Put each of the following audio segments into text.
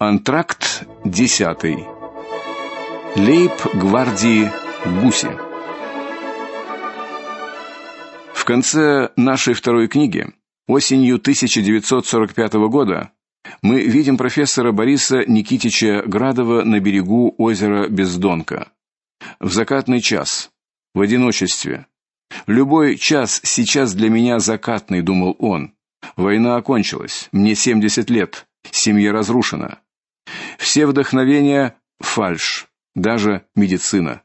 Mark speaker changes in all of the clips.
Speaker 1: Антракт 10. Лейб гвардии Гуси. В конце нашей второй книги, осенью 1945 года, мы видим профессора Бориса Никитича Градова на берегу озера Бездонка. В закатный час, в одиночестве. Любой час сейчас для меня закатный, думал он. Война окончилась. Мне 70 лет. Семья разрушена. Все вдохновения фальшь, даже медицина.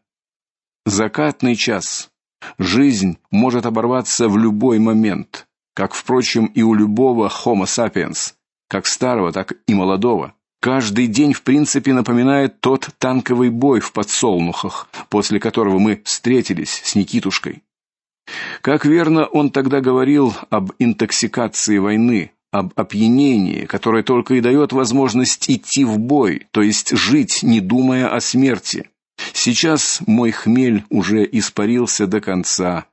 Speaker 1: Закатный час. Жизнь может оборваться в любой момент, как впрочем и у любого Homo sapiens, как старого, так и молодого. Каждый день, в принципе, напоминает тот танковый бой в подсолнухах, после которого мы встретились с Никитушкой. Как верно он тогда говорил об интоксикации войны, об опьянении, которое только и дает возможность идти в бой, то есть жить, не думая о смерти. Сейчас мой хмель уже испарился до конца,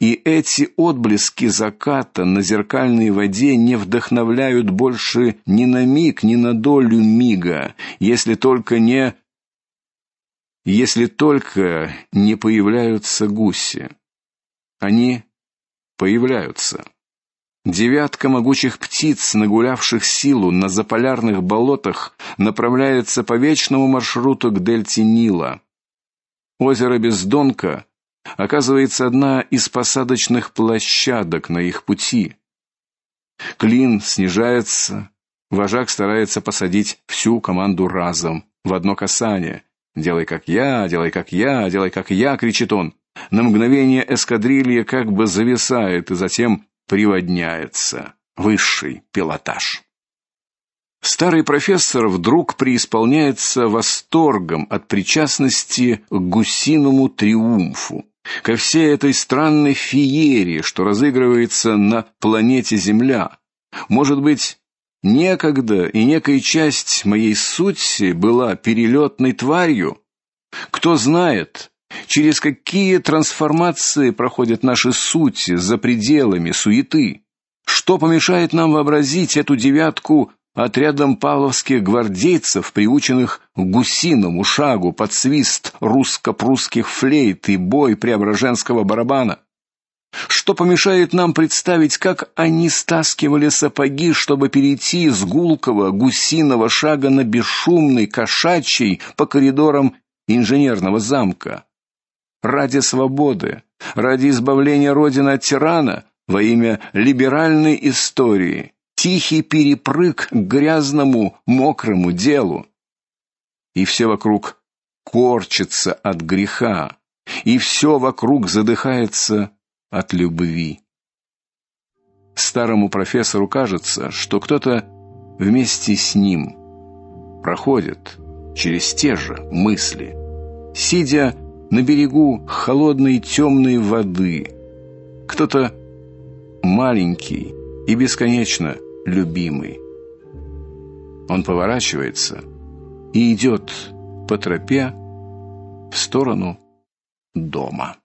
Speaker 1: и эти отблески заката на зеркальной воде не вдохновляют больше ни на миг, ни на долю мига, если только не если только не появляются гуси. Они появляются. Девятка могучих птиц, нагулявших силу на заполярных болотах, направляется по вечному маршруту к дельте Нила. Озеро Бездонка оказывается одна из посадочных площадок на их пути. Клин снижается, вожак старается посадить всю команду разом в одно касание. Делай как я, делай как я, делай как я, кричит он. На мгновение эскадрилья как бы зависает и затем приводняется. Высший пилотаж. Старый профессор вдруг преисполняется восторгом от причастности к гусиному триумфу, ко всей этой странной феерии, что разыгрывается на планете Земля. Может быть, некогда и некая часть моей сути была перелетной тварью? Кто знает, Через какие трансформации проходят наши сути за пределами суеты? Что помешает нам вообразить эту девятку отрядом павловских гвардейцев, приученных к гусиному шагу под свист русско-прусских флейт и бой преображенского барабана? Что помешает нам представить, как они стаскивали сапоги, чтобы перейти с гулкого гусиного шага на бесшумный кошачий по коридорам инженерного замка? Ради свободы, ради избавления родины от тирана, во имя либеральной истории. Тихий перепрыг к грязному, мокрому делу. И все вокруг корчится от греха, и все вокруг задыхается от любви. Старому профессору кажется, что кто-то вместе с ним проходит через те же мысли, сидя на берегу холодной темной воды. Кто-то маленький и бесконечно любимый. Он поворачивается и идет по тропе в сторону дома.